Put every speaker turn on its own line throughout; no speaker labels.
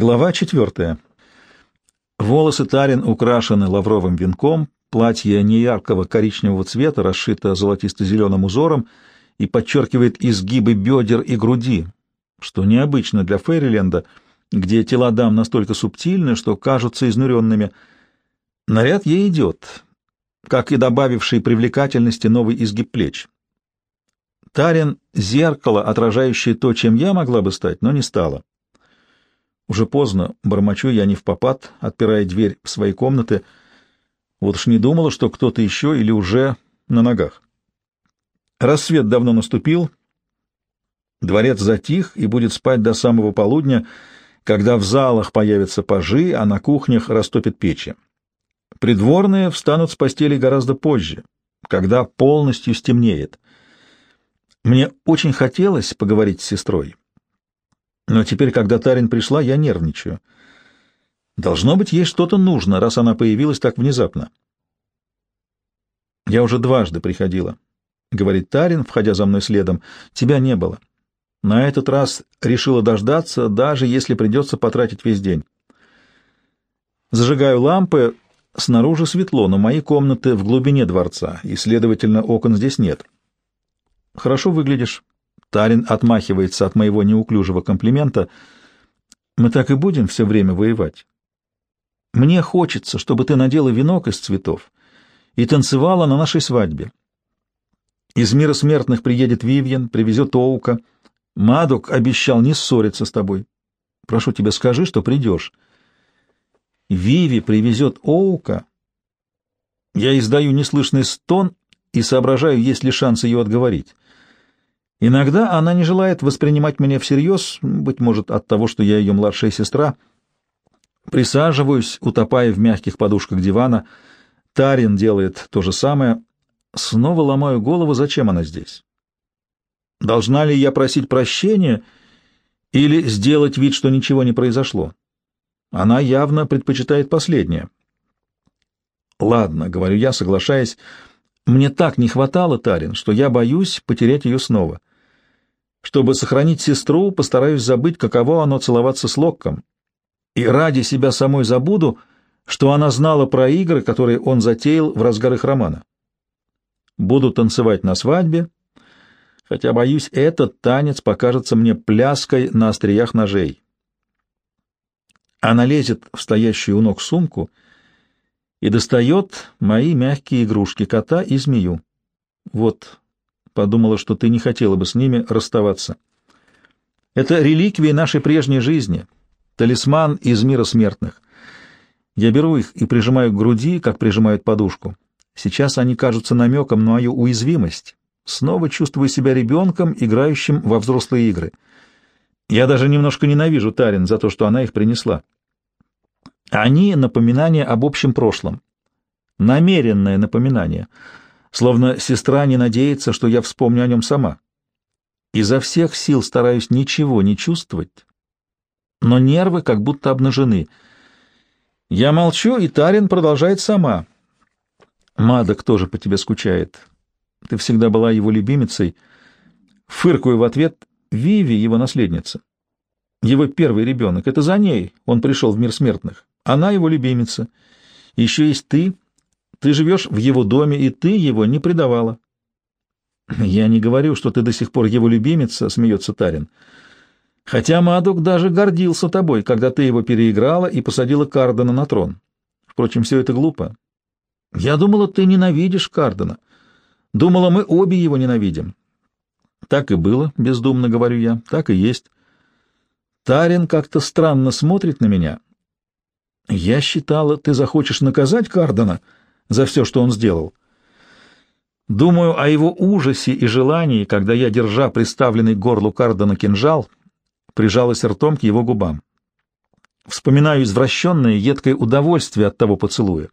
Глава четвертая. Волосы Тарин украшены лавровым венком, платье неяркого коричневого цвета расшито золотисто-зеленым узором и подчеркивает изгибы бедер и груди, что необычно для Фейриленда, где тела дам настолько субтильны, что кажутся изнуренными. Наряд ей идет, как и добавивший привлекательности новый изгиб плеч. Тарин — зеркало, отражающее то, чем я могла бы стать, но не стала. Уже поздно, бормочу я не в попад, отпирая дверь в свои комнаты. Вот уж не думала, что кто-то еще или уже на ногах. Рассвет давно наступил. Дворец затих и будет спать до самого полудня, когда в залах появятся пажи, а на кухнях растопят печи. Придворные встанут с постели гораздо позже, когда полностью стемнеет. Мне очень хотелось поговорить с сестрой. Но теперь, когда Тарин пришла, я нервничаю. Должно быть, ей что-то нужно, раз она появилась так внезапно. Я уже дважды приходила, — говорит Тарин, входя за мной следом. Тебя не было. На этот раз решила дождаться, даже если придется потратить весь день. Зажигаю лампы. Снаружи светло, но мои комнаты в глубине дворца, и, следовательно, окон здесь нет. Хорошо выглядишь. Тарин отмахивается от моего неуклюжего комплимента. «Мы так и будем все время воевать. Мне хочется, чтобы ты надела венок из цветов и танцевала на нашей свадьбе. Из мира смертных приедет Вивьен, привезет Оука. Мадок обещал не ссориться с тобой. Прошу тебя, скажи, что придешь. Виви привезет Оука. Я издаю неслышный стон и соображаю, есть ли шанс ее отговорить. Иногда она не желает воспринимать меня всерьез, быть может, от того, что я ее младшая сестра. Присаживаюсь, утопая в мягких подушках дивана. Тарин делает то же самое. Снова ломаю голову, зачем она здесь. Должна ли я просить прощения или сделать вид, что ничего не произошло? Она явно предпочитает последнее. Ладно, говорю я, соглашаясь, мне так не хватало Тарин, что я боюсь потерять ее снова. Чтобы сохранить сестру, постараюсь забыть, каково оно целоваться с Локком. И ради себя самой забуду, что она знала про игры, которые он затеял в разгар их романа. Буду танцевать на свадьбе, хотя, боюсь, этот танец покажется мне пляской на остриях ножей. Она лезет в стоящую у ног сумку и достает мои мягкие игрушки, кота и змею. Вот, подумала, что ты не хотела бы с ними расставаться. Это реликвии нашей прежней жизни, талисман из мира смертных. Я беру их и прижимаю к груди, как прижимают подушку. Сейчас они кажутся намеком на мою уязвимость. Снова чувствую себя ребенком, играющим во взрослые игры. Я даже немножко ненавижу Тарин за то, что она их принесла. Они — напоминание об общем прошлом. Намеренное напоминание — словно сестра не надеется, что я вспомню о нем сама. Изо всех сил стараюсь ничего не чувствовать, но нервы как будто обнажены. Я молчу, и Тарин продолжает сама. Мадок тоже по тебе скучает. Ты всегда была его любимицей. Фыркую в ответ. Виви — его наследница. Его первый ребенок. Это за ней он пришел в мир смертных. Она его любимица. Еще есть ты, ты живешь в его доме, и ты его не предавала. Я не говорю, что ты до сих пор его любимица, смеется Тарин. Хотя Мадук даже гордился тобой, когда ты его переиграла и посадила Кардена на трон. Впрочем, все это глупо. Я думала, ты ненавидишь Кардена. Думала, мы обе его ненавидим. Так и было, бездумно говорю я, так и есть. Тарин как-то странно смотрит на меня. Я считала, ты захочешь наказать Кардена, — за все, что он сделал. Думаю о его ужасе и желании, когда я, держа приставленный к горлу Кардена кинжал, прижалась ртом к его губам. Вспоминаю извращенное, едкое удовольствие от того поцелуя.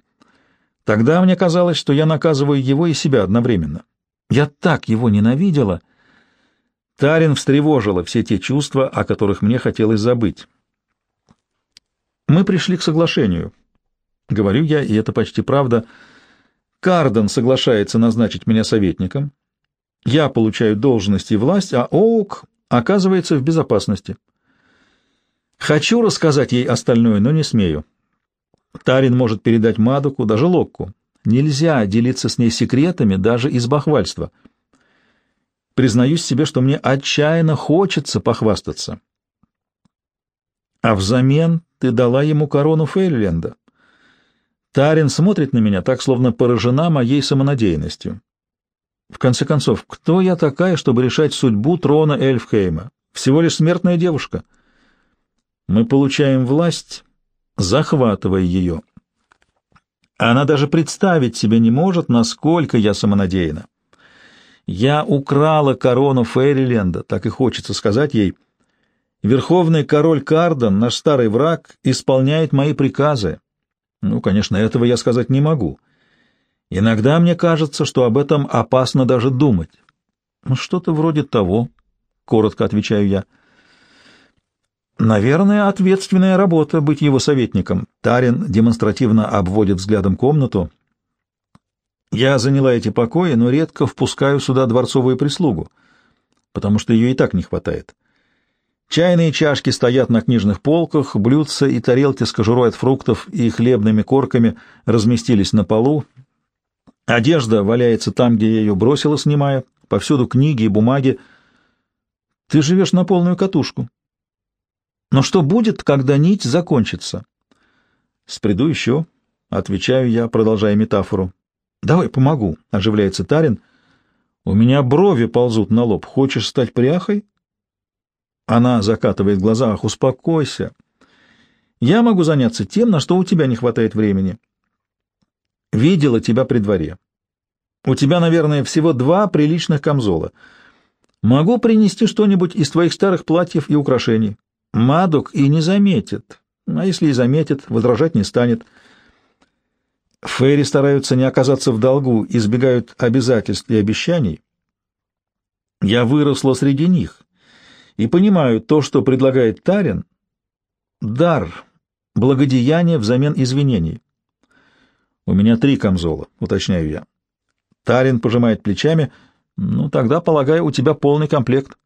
Тогда мне казалось, что я наказываю его и себя одновременно. Я так его ненавидела. Тарин встревожила все те чувства, о которых мне хотелось забыть. Мы пришли к соглашению. Говорю я, и это почти правда. Карден соглашается назначить меня советником. Я получаю должность и власть, а Оук оказывается в безопасности. Хочу рассказать ей остальное, но не смею. Тарин может передать Мадуку, даже Локку. Нельзя делиться с ней секретами даже из бахвальства. Признаюсь себе, что мне отчаянно хочется похвастаться. А взамен ты дала ему корону Фейрленда. Тарин смотрит на меня так, словно поражена моей самонадеянностью. В конце концов, кто я такая, чтобы решать судьбу трона Эльфхейма? Всего лишь смертная девушка. Мы получаем власть, захватывая ее. Она даже представить себе не может, насколько я самонадеяна. Я украла корону Фейриленда, так и хочется сказать ей. Верховный король Кардон, наш старый враг, исполняет мои приказы. Ну, конечно, этого я сказать не могу. Иногда мне кажется, что об этом опасно даже думать. Ну, что-то вроде того, — коротко отвечаю я. Наверное, ответственная работа быть его советником. Тарин демонстративно обводит взглядом комнату. Я заняла эти покои, но редко впускаю сюда дворцовую прислугу, потому что ее и так не хватает. Чайные чашки стоят на книжных полках, блюдца и тарелки с кожурой от фруктов и хлебными корками разместились на полу. Одежда валяется там, где я ее бросила, снимая. Повсюду книги и бумаги. Ты живешь на полную катушку. Но что будет, когда нить закончится? Сприду еще, — отвечаю я, продолжая метафору. Давай помогу, — оживляется Тарин. У меня брови ползут на лоб. Хочешь стать пряхой? Она закатывает глаза. Ах, успокойся. Я могу заняться тем, на что у тебя не хватает времени. Видела тебя при дворе. У тебя, наверное, всего два приличных камзола. Могу принести что-нибудь из твоих старых платьев и украшений. Мадок и не заметит. А если и заметит, возражать не станет. Фейри стараются не оказаться в долгу, избегают обязательств и обещаний. Я выросла среди них и понимаю, то, что предлагает Тарин, — дар, благодеяние взамен извинений. У меня три камзола, уточняю я. Тарин пожимает плечами. Ну, тогда, полагаю, у тебя полный комплект.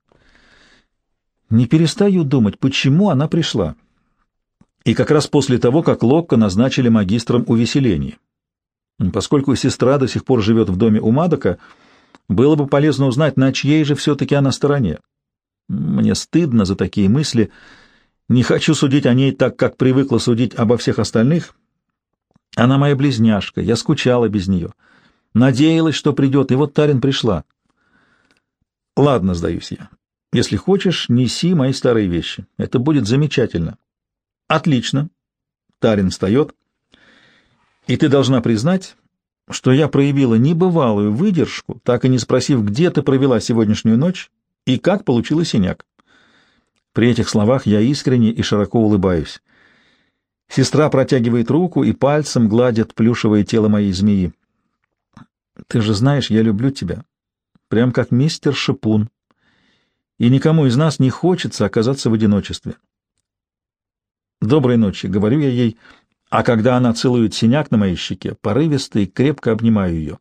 Не перестаю думать, почему она пришла. И как раз после того, как Локко назначили магистром увеселений. Поскольку сестра до сих пор живет в доме у Мадока, было бы полезно узнать, на чьей же все-таки она стороне. Мне стыдно за такие мысли. Не хочу судить о ней так, как привыкла судить обо всех остальных. Она моя близняшка, я скучала без нее. Надеялась, что придет, и вот Тарин пришла. Ладно, сдаюсь я. Если хочешь, неси мои старые вещи. Это будет замечательно. Отлично. Тарин встает. И ты должна признать, что я проявила небывалую выдержку, так и не спросив, где ты провела сегодняшнюю ночь и как получила синяк. При этих словах я искренне и широко улыбаюсь. Сестра протягивает руку и пальцем гладит плюшевое тело моей змеи. Ты же знаешь, я люблю тебя. Прям как мистер Шипун. И никому из нас не хочется оказаться в одиночестве. Доброй ночи, говорю я ей, а когда она целует синяк на моей щеке, порывисто и крепко обнимаю ее.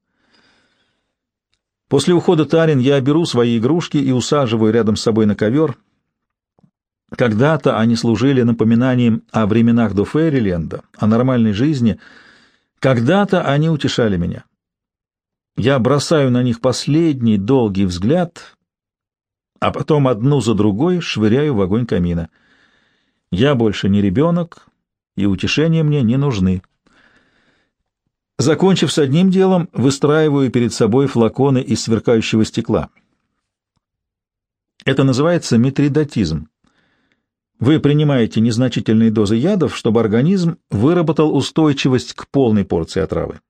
После ухода Тарин я беру свои игрушки и усаживаю рядом с собой на ковер. Когда-то они служили напоминанием о временах до Фейриленда, о нормальной жизни. Когда-то они утешали меня. Я бросаю на них последний долгий взгляд, а потом одну за другой швыряю в огонь камина. Я больше не ребенок, и утешения мне не нужны. Закончив с одним делом, выстраиваю перед собой флаконы из сверкающего стекла. Это называется митридатизм. Вы принимаете незначительные дозы ядов, чтобы организм выработал устойчивость к полной порции отравы.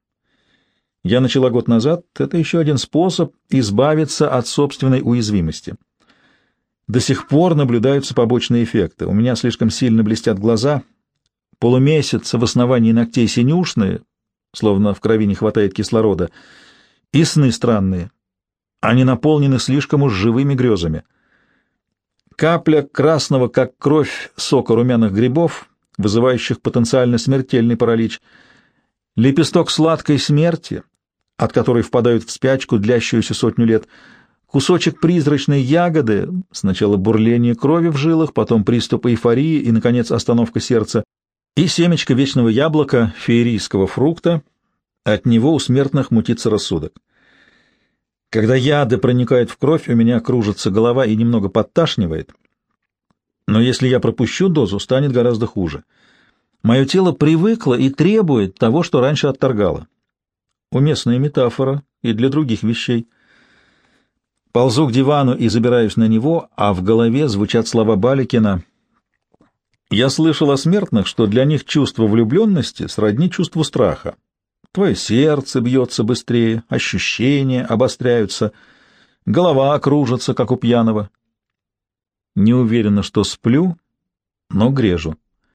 Я начала год назад, это еще один способ избавиться от собственной уязвимости. До сих пор наблюдаются побочные эффекты. У меня слишком сильно блестят глаза, полумесяц в основании ногтей синюшные, словно в крови не хватает кислорода, и сны странные. Они наполнены слишком уж живыми грезами. Капля красного, как кровь, сока румяных грибов, вызывающих потенциально смертельный паралич, лепесток сладкой смерти, от которой впадают в спячку, длящуюся сотню лет, кусочек призрачной ягоды, сначала бурление крови в жилах, потом приступ эйфории и, наконец, остановка сердца, и семечко вечного яблока, феерийского фрукта, от него у смертных мутится рассудок. Когда яды проникают в кровь, у меня кружится голова и немного подташнивает. Но если я пропущу дозу, станет гораздо хуже. Мое тело привыкло и требует того, что раньше отторгало. Уместная метафора и для других вещей. Ползу к дивану и забираюсь на него, а в голове звучат слова Баликина. Я слышал о смертных, что для них чувство влюбленности сродни чувству страха. Твое сердце бьется быстрее, ощущения обостряются, голова кружится, как у пьяного. Не уверена, что сплю, но грежу.